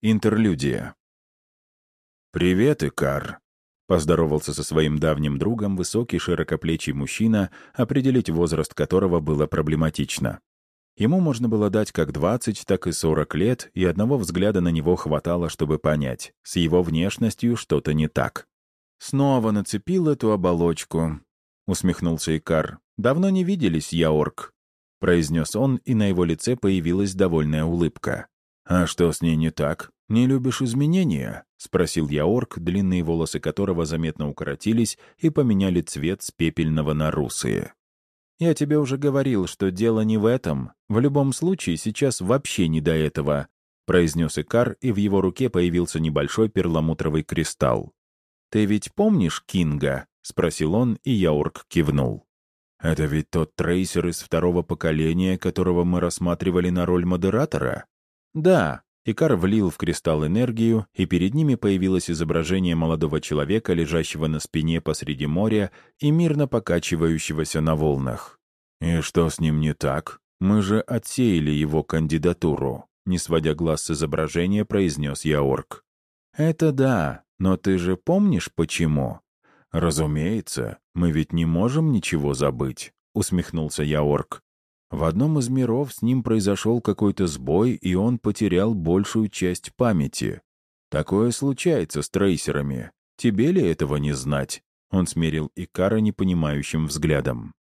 Интерлюдия. «Привет, Икар», — поздоровался со своим давним другом высокий широкоплечий мужчина, определить возраст которого было проблематично. Ему можно было дать как 20, так и 40 лет, и одного взгляда на него хватало, чтобы понять, с его внешностью что-то не так. «Снова нацепил эту оболочку», — усмехнулся Икар. «Давно не виделись, Яорк», — произнес он, и на его лице появилась довольная улыбка. «А что с ней не так? Не любишь изменения?» — спросил я орк, длинные волосы которого заметно укоротились и поменяли цвет с пепельного на русые. «Я тебе уже говорил, что дело не в этом. В любом случае, сейчас вообще не до этого», — произнес Икар, и в его руке появился небольшой перламутровый кристалл. «Ты ведь помнишь Кинга?» — спросил он, и Яорк кивнул. «Это ведь тот трейсер из второго поколения, которого мы рассматривали на роль модератора?» «Да». Икар влил в кристалл энергию, и перед ними появилось изображение молодого человека, лежащего на спине посреди моря и мирно покачивающегося на волнах. «И что с ним не так? Мы же отсеяли его кандидатуру», не сводя глаз с изображения, произнес Яорк. «Это да, но ты же помнишь, почему?» «Разумеется, мы ведь не можем ничего забыть», — усмехнулся Яорк. «В одном из миров с ним произошел какой-то сбой, и он потерял большую часть памяти. Такое случается с трейсерами. Тебе ли этого не знать?» Он смерил Икара непонимающим взглядом.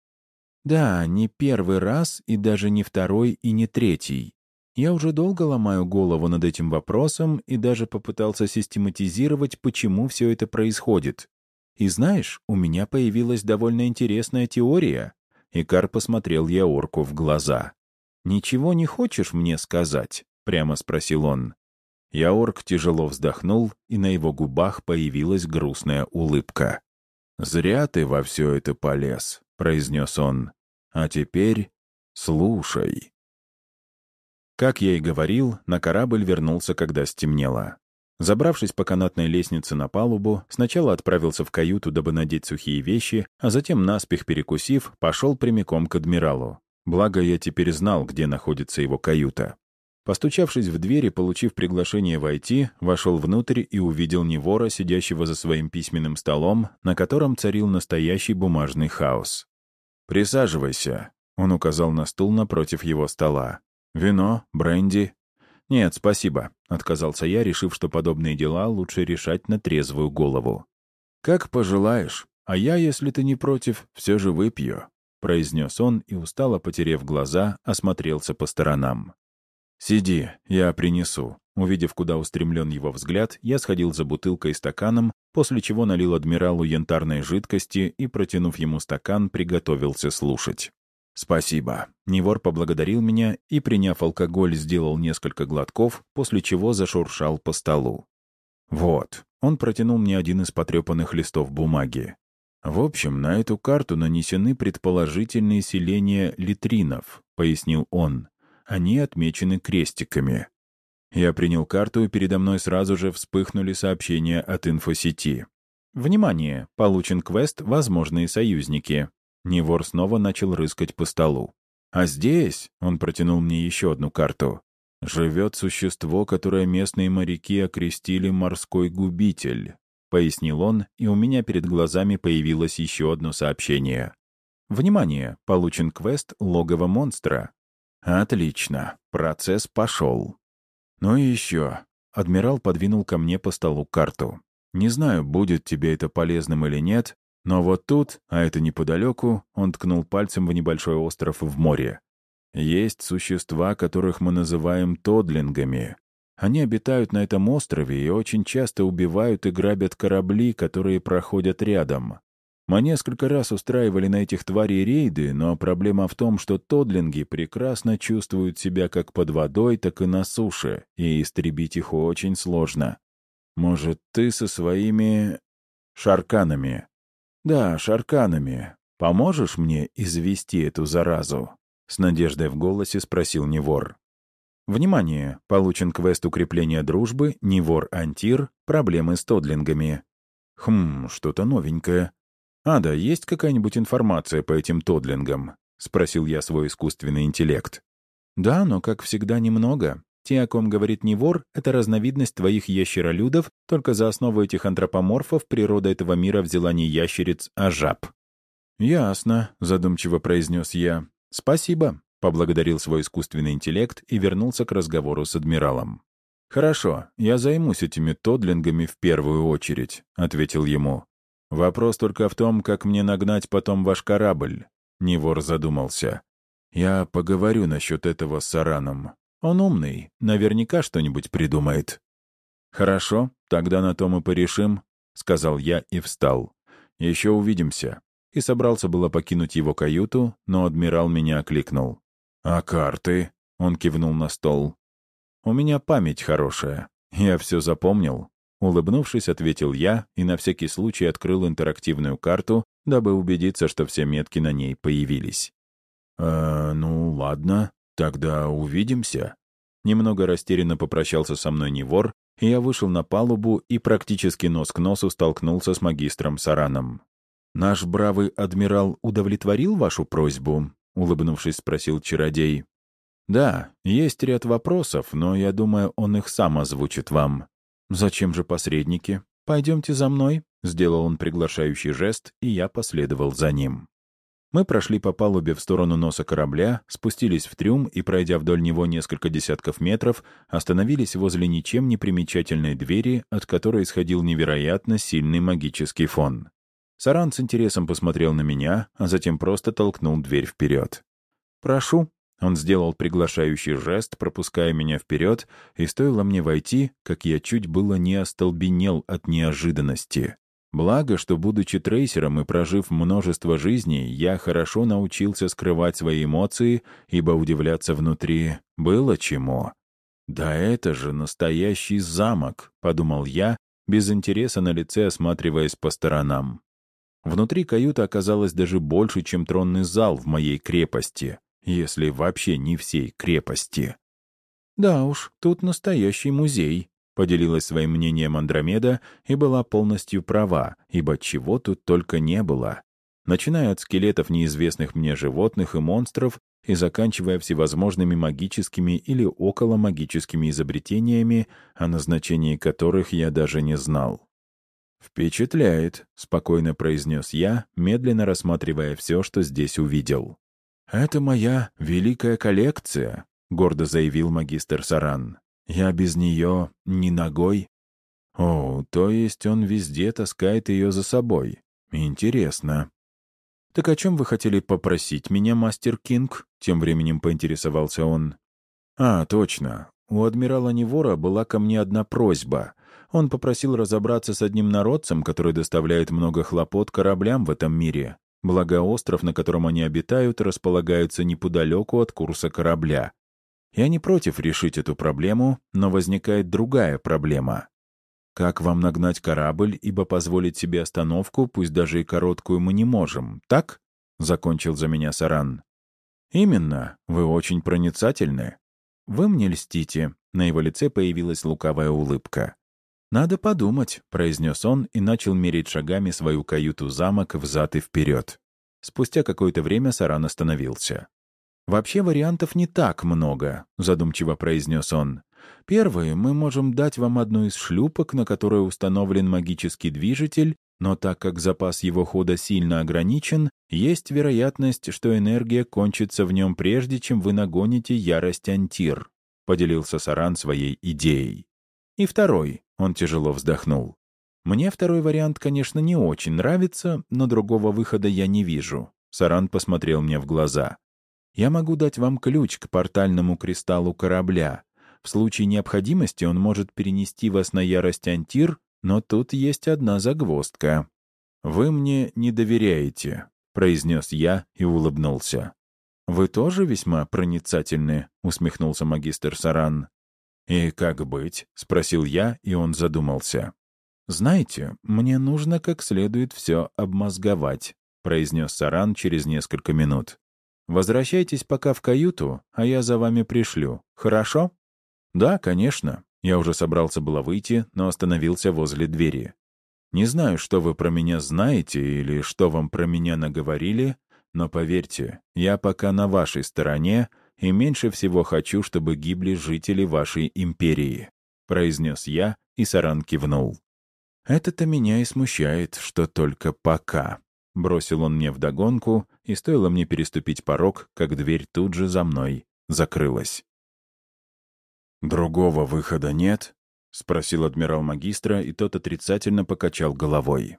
«Да, не первый раз, и даже не второй, и не третий. Я уже долго ломаю голову над этим вопросом и даже попытался систематизировать, почему все это происходит. И знаешь, у меня появилась довольно интересная теория. Икар посмотрел Яорку в глаза. «Ничего не хочешь мне сказать?» — прямо спросил он. Яорк тяжело вздохнул, и на его губах появилась грустная улыбка. «Зря ты во все это полез», — произнес он. «А теперь слушай». Как я и говорил, на корабль вернулся, когда стемнело. Забравшись по канатной лестнице на палубу, сначала отправился в каюту, дабы надеть сухие вещи, а затем, наспех перекусив, пошел прямиком к адмиралу. Благо, я теперь знал, где находится его каюта. Постучавшись в дверь и получив приглашение войти, вошел внутрь и увидел Невора, сидящего за своим письменным столом, на котором царил настоящий бумажный хаос. «Присаживайся», — он указал на стул напротив его стола. «Вино, бренди, «Нет, спасибо», — отказался я, решив, что подобные дела лучше решать на трезвую голову. «Как пожелаешь, а я, если ты не против, все же выпью», — произнес он и, устало потерев глаза, осмотрелся по сторонам. «Сиди, я принесу». Увидев, куда устремлен его взгляд, я сходил за бутылкой и стаканом, после чего налил адмиралу янтарной жидкости и, протянув ему стакан, приготовился слушать. «Спасибо». Невор поблагодарил меня и, приняв алкоголь, сделал несколько глотков, после чего зашуршал по столу. «Вот». Он протянул мне один из потрепанных листов бумаги. «В общем, на эту карту нанесены предположительные селения литринов», — пояснил он. «Они отмечены крестиками». Я принял карту, и передо мной сразу же вспыхнули сообщения от инфосети. «Внимание! Получен квест «Возможные союзники». Невор снова начал рыскать по столу. «А здесь...» — он протянул мне еще одну карту. «Живет существо, которое местные моряки окрестили «морской губитель», — пояснил он, и у меня перед глазами появилось еще одно сообщение. «Внимание! Получен квест «Логово монстра». «Отлично. Процесс пошел». «Ну и еще». Адмирал подвинул ко мне по столу карту. «Не знаю, будет тебе это полезным или нет, но вот тут, а это неподалеку, он ткнул пальцем в небольшой остров в море. Есть существа, которых мы называем тодлингами. Они обитают на этом острове и очень часто убивают и грабят корабли, которые проходят рядом. Мы несколько раз устраивали на этих тварей рейды, но проблема в том, что тодлинги прекрасно чувствуют себя как под водой, так и на суше, и истребить их очень сложно. Может, ты со своими... шарканами «Да, шарканами. Поможешь мне извести эту заразу?» С надеждой в голосе спросил Невор. «Внимание! Получен квест укрепления дружбы, Невор-Антир, проблемы с тодлингами». «Хм, что-то новенькое. Ада, есть какая-нибудь информация по этим тодлингам?» — спросил я свой искусственный интеллект. «Да, но, как всегда, немного. Те, о ком говорит не вор, это разновидность твоих ящеролюдов, только за основу этих антропоморфов природа этого мира взяла не ящериц, а жаб». «Ясно», — задумчиво произнес я. «Спасибо», — поблагодарил свой искусственный интеллект и вернулся к разговору с адмиралом. «Хорошо, я займусь этими тодлингами в первую очередь», — ответил ему. «Вопрос только в том, как мне нагнать потом ваш корабль». Невор задумался. «Я поговорю насчет этого с Араном. Он умный, наверняка что-нибудь придумает». «Хорошо, тогда на том и порешим», — сказал я и встал. «Еще увидимся». И собрался было покинуть его каюту, но адмирал меня окликнул. «А карты?» — он кивнул на стол. «У меня память хорошая. Я все запомнил». Улыбнувшись, ответил я и на всякий случай открыл интерактивную карту, дабы убедиться, что все метки на ней появились. «Э, ну, ладно, тогда увидимся». Немного растерянно попрощался со мной Невор, и я вышел на палубу и практически нос к носу столкнулся с магистром Сараном. «Наш бравый адмирал удовлетворил вашу просьбу?» — улыбнувшись, спросил чародей. «Да, есть ряд вопросов, но я думаю, он их сам озвучит вам». «Зачем же посредники? Пойдемте за мной», — сделал он приглашающий жест, и я последовал за ним. Мы прошли по палубе в сторону носа корабля, спустились в трюм и, пройдя вдоль него несколько десятков метров, остановились возле ничем не примечательной двери, от которой исходил невероятно сильный магический фон. Саран с интересом посмотрел на меня, а затем просто толкнул дверь вперед. «Прошу», он сделал приглашающий жест, пропуская меня вперед, и стоило мне войти, как я чуть было не остолбенел от неожиданности. Благо, что, будучи трейсером и прожив множество жизней, я хорошо научился скрывать свои эмоции, ибо удивляться внутри было чему. «Да это же настоящий замок», — подумал я, без интереса на лице осматриваясь по сторонам. Внутри каюта оказалась даже больше, чем тронный зал в моей крепости если вообще не всей крепости. «Да уж, тут настоящий музей», — поделилась своим мнением Андромеда и была полностью права, ибо чего тут только не было. Начиная от скелетов неизвестных мне животных и монстров и заканчивая всевозможными магическими или околомагическими изобретениями, о назначении которых я даже не знал. «Впечатляет», — спокойно произнес я, медленно рассматривая все, что здесь увидел. «Это моя великая коллекция», — гордо заявил магистр Саран. «Я без нее ни ногой». «О, то есть он везде таскает ее за собой. Интересно». «Так о чем вы хотели попросить меня, мастер Кинг?» — тем временем поинтересовался он. «А, точно. У адмирала Невора была ко мне одна просьба. Он попросил разобраться с одним народцем, который доставляет много хлопот кораблям в этом мире. Благо остров, на котором они обитают, располагается неподалеку от курса корабля. Я не против решить эту проблему, но возникает другая проблема. Как вам нагнать корабль, ибо позволить себе остановку, пусть даже и короткую, мы не можем, так? Закончил за меня Саран. Именно, вы очень проницательны. Вы мне льстите. На его лице появилась лукавая улыбка. «Надо подумать», — произнес он и начал мерить шагами свою каюту-замок взад и вперед. Спустя какое-то время Саран остановился. «Вообще вариантов не так много», — задумчиво произнес он. «Первый, мы можем дать вам одну из шлюпок, на которой установлен магический движитель, но так как запас его хода сильно ограничен, есть вероятность, что энергия кончится в нем прежде, чем вы нагоните ярость Антир», — поделился Саран своей идеей. И второй, он тяжело вздохнул. Мне второй вариант, конечно, не очень нравится, но другого выхода я не вижу. Саран посмотрел мне в глаза. Я могу дать вам ключ к портальному кристаллу корабля. В случае необходимости он может перенести вас на ярость Антир, но тут есть одна загвоздка. «Вы мне не доверяете», — произнес я и улыбнулся. «Вы тоже весьма проницательны», — усмехнулся магистр Саран. «И как быть?» — спросил я, и он задумался. «Знаете, мне нужно как следует все обмозговать», — произнес Саран через несколько минут. «Возвращайтесь пока в каюту, а я за вами пришлю. Хорошо?» «Да, конечно». Я уже собрался было выйти, но остановился возле двери. «Не знаю, что вы про меня знаете или что вам про меня наговорили, но поверьте, я пока на вашей стороне, и меньше всего хочу, чтобы гибли жители вашей империи», — произнес я, и Саран кивнул. «Это-то меня и смущает, что только пока», — бросил он мне вдогонку, и стоило мне переступить порог, как дверь тут же за мной закрылась. «Другого выхода нет?» — спросил адмирал магистра, и тот отрицательно покачал головой.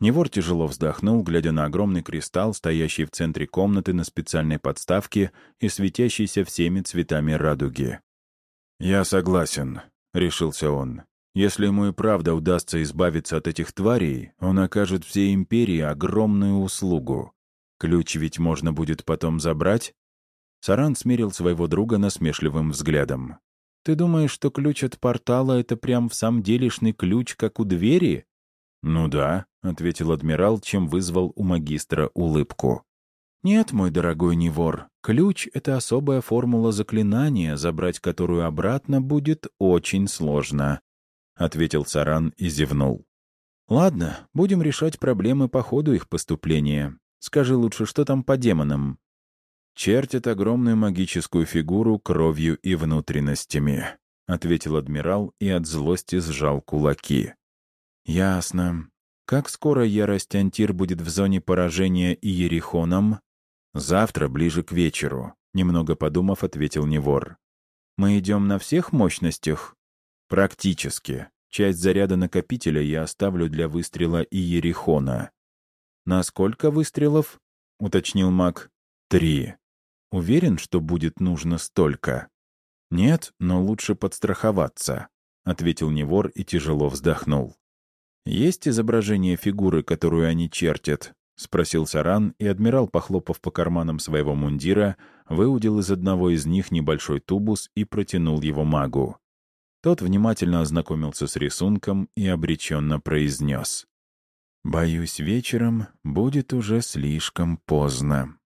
Невор тяжело вздохнул, глядя на огромный кристалл, стоящий в центре комнаты на специальной подставке и светящийся всеми цветами радуги. «Я согласен», — решился он. «Если ему и правда удастся избавиться от этих тварей, он окажет всей империи огромную услугу. Ключ ведь можно будет потом забрать?» Саран смерил своего друга насмешливым взглядом. «Ты думаешь, что ключ от портала — это прям в самом делешный ключ, как у двери?» «Ну да», — ответил адмирал, чем вызвал у магистра улыбку. «Нет, мой дорогой Невор, ключ — это особая формула заклинания, забрать которую обратно будет очень сложно», — ответил Саран и зевнул. «Ладно, будем решать проблемы по ходу их поступления. Скажи лучше, что там по демонам?» «Чертят огромную магическую фигуру кровью и внутренностями», — ответил адмирал и от злости сжал кулаки. «Ясно. Как скоро ярость Антир будет в зоне поражения Иерихоном?» «Завтра, ближе к вечеру», — немного подумав, ответил Невор. «Мы идем на всех мощностях?» «Практически. Часть заряда накопителя я оставлю для выстрела Иерихона». «На сколько выстрелов?» — уточнил маг. «Три. Уверен, что будет нужно столько?» «Нет, но лучше подстраховаться», — ответил Невор и тяжело вздохнул. «Есть изображение фигуры, которую они чертят?» — спросил Саран, и адмирал, похлопав по карманам своего мундира, выудил из одного из них небольшой тубус и протянул его магу. Тот внимательно ознакомился с рисунком и обреченно произнес. «Боюсь, вечером будет уже слишком поздно».